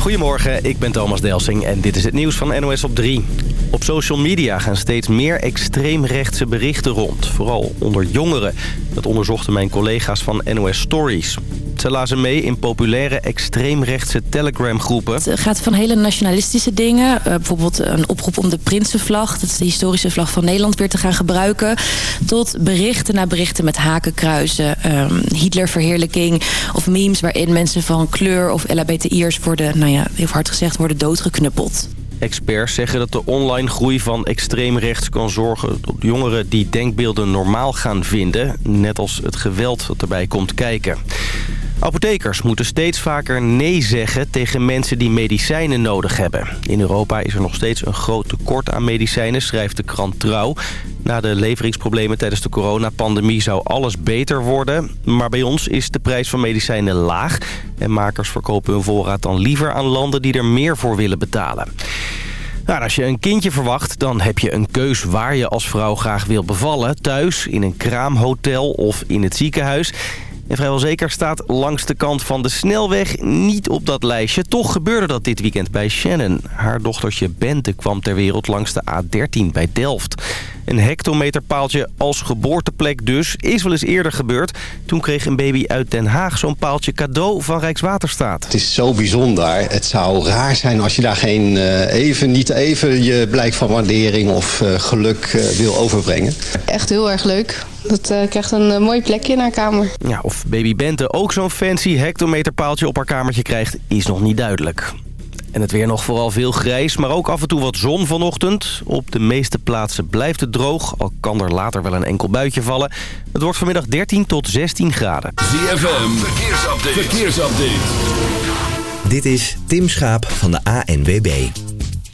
Goedemorgen, ik ben Thomas Delsing en dit is het nieuws van NOS op 3. Op social media gaan steeds meer extreemrechtse berichten rond. Vooral onder jongeren. Dat onderzochten mijn collega's van NOS Stories. Ze lazen mee in populaire extreemrechtse Telegram-groepen. Het gaat van hele nationalistische dingen. Uh, bijvoorbeeld een oproep om de Prinsenvlag, dat is de historische vlag van Nederland, weer te gaan gebruiken. Tot berichten na berichten met hakenkruisen, um, Hitlerverheerlijking of memes waarin mensen van kleur of LHBTI'ers worden, nou ja, heel hard gezegd, worden doodgeknuppeld. Experts zeggen dat de online groei van extreemrechts kan zorgen... dat jongeren die denkbeelden normaal gaan vinden. Net als het geweld dat erbij komt kijken. Apothekers moeten steeds vaker nee zeggen tegen mensen die medicijnen nodig hebben. In Europa is er nog steeds een groot tekort aan medicijnen, schrijft de krant Trouw. Na de leveringsproblemen tijdens de coronapandemie zou alles beter worden. Maar bij ons is de prijs van medicijnen laag. En makers verkopen hun voorraad dan liever aan landen die er meer voor willen betalen. Nou, als je een kindje verwacht, dan heb je een keus waar je als vrouw graag wil bevallen. Thuis, in een kraamhotel of in het ziekenhuis. En vrijwel zeker staat langs de kant van de snelweg niet op dat lijstje. Toch gebeurde dat dit weekend bij Shannon. Haar dochtertje Bente kwam ter wereld langs de A13 bij Delft. Een hectometerpaaltje als geboorteplek dus. Is wel eens eerder gebeurd. Toen kreeg een baby uit Den Haag zo'n paaltje cadeau van Rijkswaterstaat. Het is zo bijzonder. Het zou raar zijn als je daar geen uh, even, niet even je blijk van waardering of uh, geluk uh, wil overbrengen. Echt heel erg leuk. Dat uh, krijgt een mooi plekje in haar kamer. Ja, of baby Bente ook zo'n fancy hectometerpaaltje op haar kamertje krijgt, is nog niet duidelijk. En het weer nog vooral veel grijs, maar ook af en toe wat zon vanochtend. Op de meeste plaatsen blijft het droog, al kan er later wel een enkel buitje vallen. Het wordt vanmiddag 13 tot 16 graden. ZFM, verkeersupdate. verkeersupdate. Dit is Tim Schaap van de ANWB.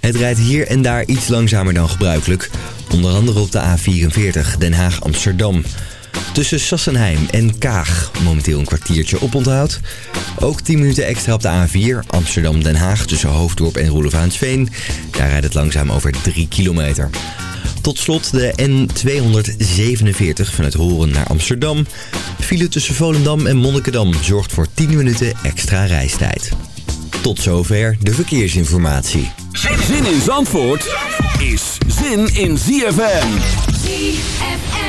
Het rijdt hier en daar iets langzamer dan gebruikelijk. Onder andere op de A44 Den Haag-Amsterdam. Tussen Sassenheim en Kaag momenteel een kwartiertje oponthoud. Ook 10 minuten extra op de A4 Amsterdam-Den Haag tussen Hoofddorp en Roelevaansveen. Daar rijdt het langzaam over 3 kilometer. Tot slot de N247 vanuit Horen naar Amsterdam. File tussen Volendam en Monnikendam zorgt voor 10 minuten extra reistijd. Tot zover de verkeersinformatie. Zin in Zandvoort is zin in ZFM. ZFM.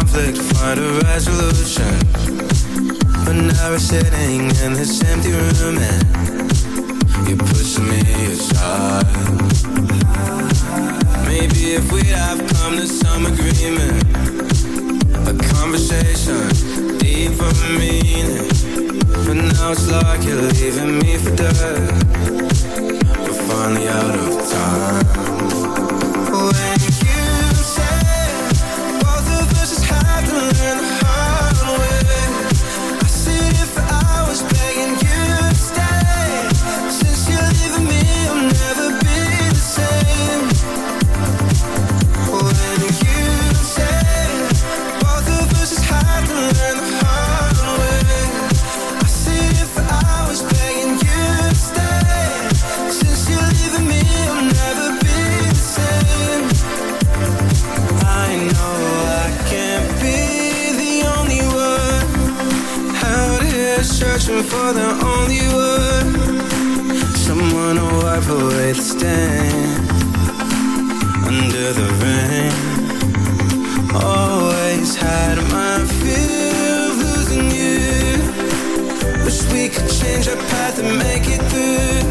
Conflict, find a resolution. But now we're sitting in this empty room and you're pushing me aside. Maybe if we'd have come to some agreement, a conversation, deeper meaning. But now it's like you're leaving me for dead. We're finally out of time. Away stain Under the rain. Always had my fear of losing you. Wish we could change our path and make it through.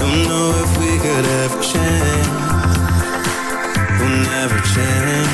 Don't know if we could ever change. We'll never change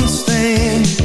van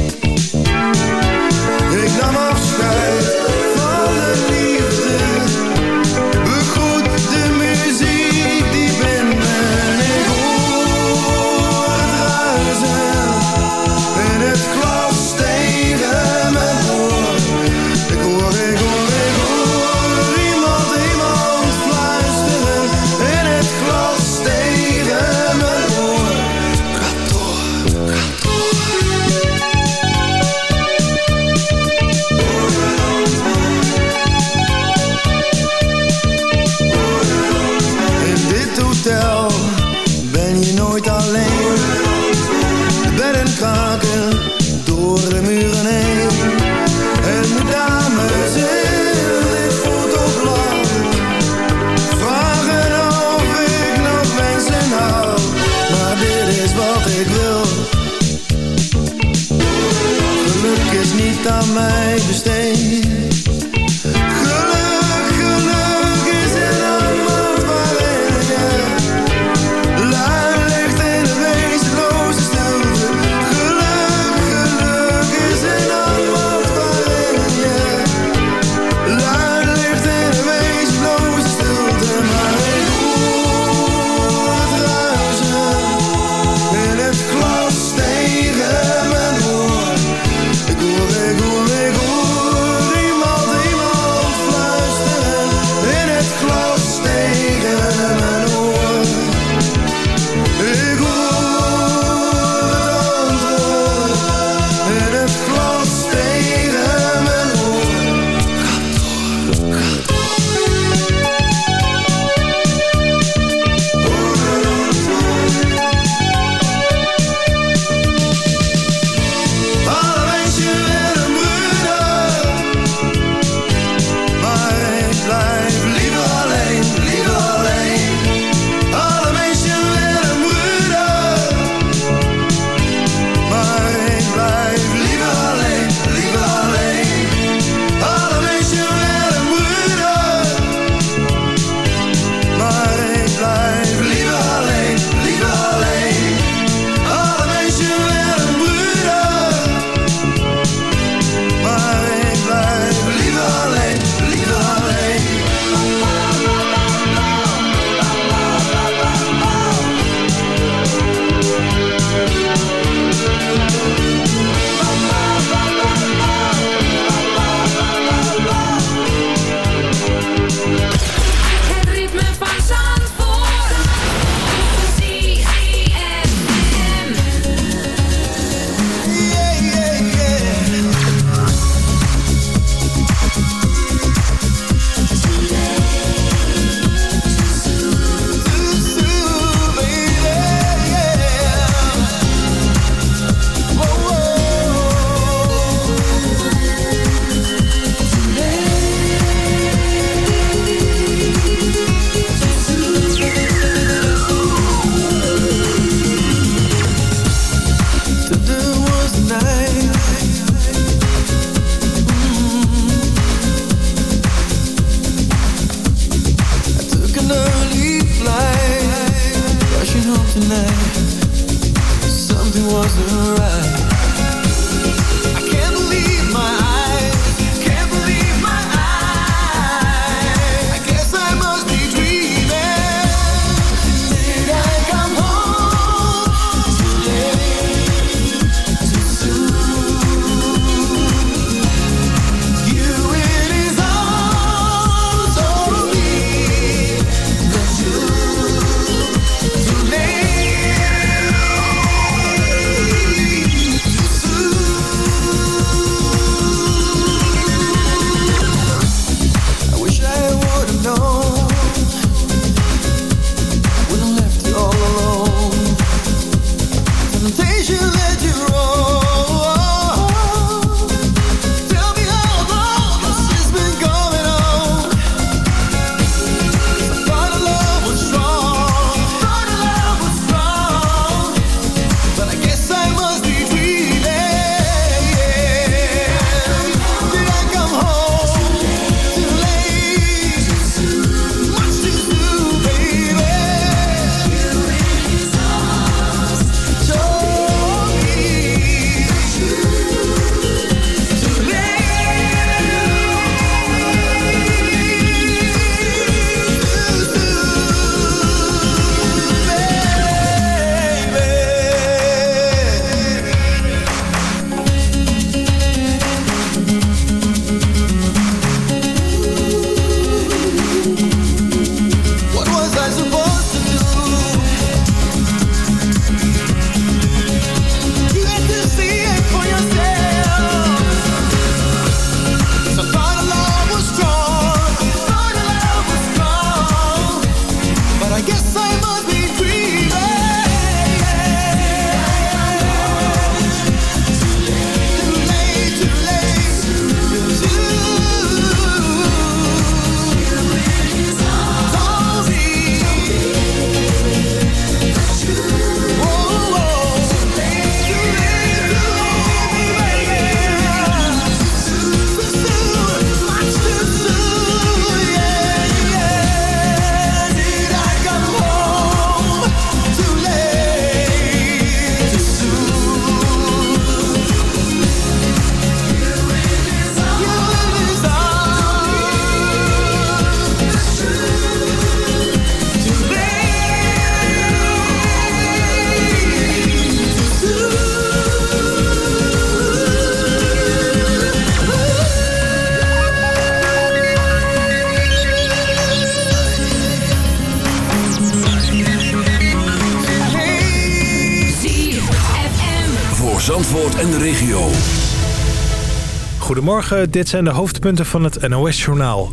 Goedemorgen, dit zijn de hoofdpunten van het NOS-journaal.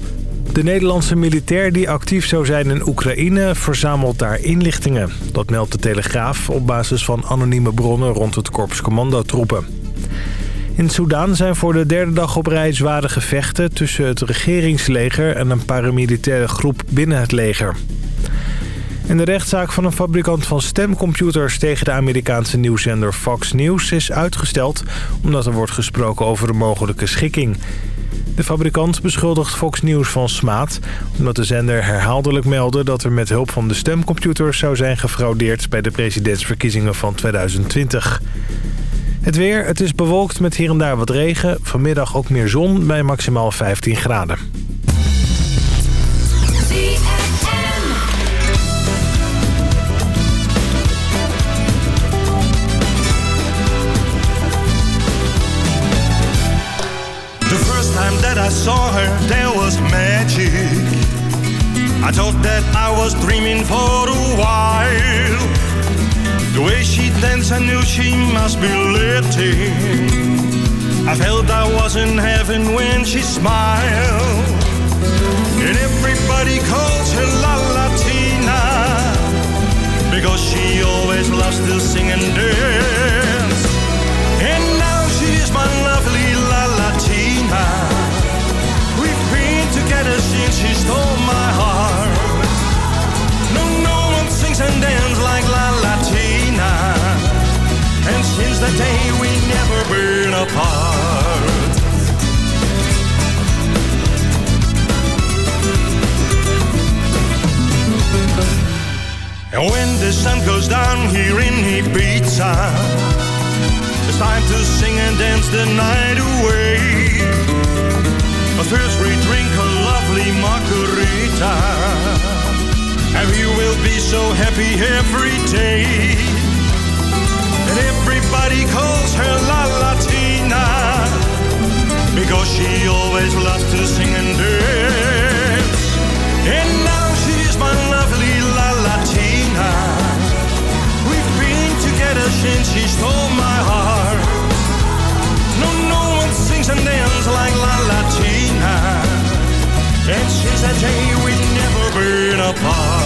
De Nederlandse militair die actief zou zijn in Oekraïne verzamelt daar inlichtingen. Dat meldt de Telegraaf op basis van anonieme bronnen rond het korps commandotroepen. In Soedan zijn voor de derde dag op rij zware gevechten tussen het regeringsleger en een paramilitaire groep binnen het leger. En de rechtszaak van een fabrikant van stemcomputers tegen de Amerikaanse nieuwszender Fox News is uitgesteld... omdat er wordt gesproken over een mogelijke schikking. De fabrikant beschuldigt Fox News van smaad... omdat de zender herhaaldelijk meldde dat er met hulp van de stemcomputers zou zijn gefraudeerd... bij de presidentsverkiezingen van 2020. Het weer, het is bewolkt met hier en daar wat regen. Vanmiddag ook meer zon bij maximaal 15 graden. Saw her, there was magic. I thought that I was dreaming for a while. The way she danced, I knew she must be lifting. I felt I was in heaven when she smiled. And everybody calls her La Latina because she always loves to sing and dance. She stole my heart. No, no one sings and dances like La Latina. And since that day we never been apart. And when the sun goes down here in Ibiza, It's time to sing and dance the night away. But first we drink a lovely margarita. And we will be so happy every day. And everybody calls her La Latina. Because she always loves to sing and dance. And now she's my lovely La Latina. We've been together since she stole my heart. No, no one sings and dances like La Latina. And since that day we've never been apart.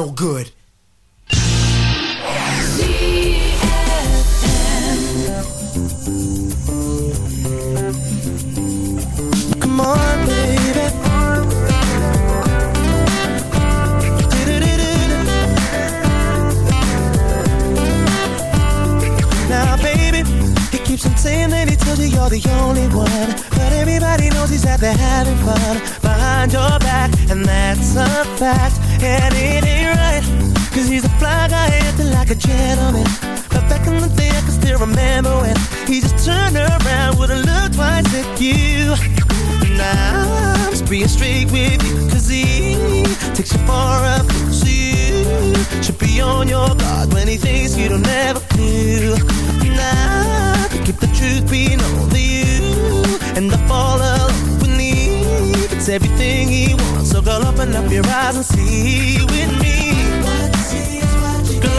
No good. Come on, baby. Now, baby, he keeps on saying that he tells you you're the only one. But everybody knows he's out there having fun behind your back, and that's a fact. And it like a gentleman. But back in the day, I can still remember when he just turned around, wouldn't look twice at you. Now I'm just being straight with you, cause he takes you far up, so you should be on your guard when he thinks you don't ever do. Now to keep the truth being only you, and I fall alone with me. It's everything he wants, so girl, open up your eyes and see with me. Girl,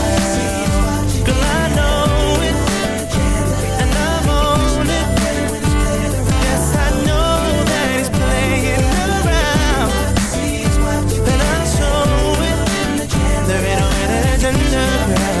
hidden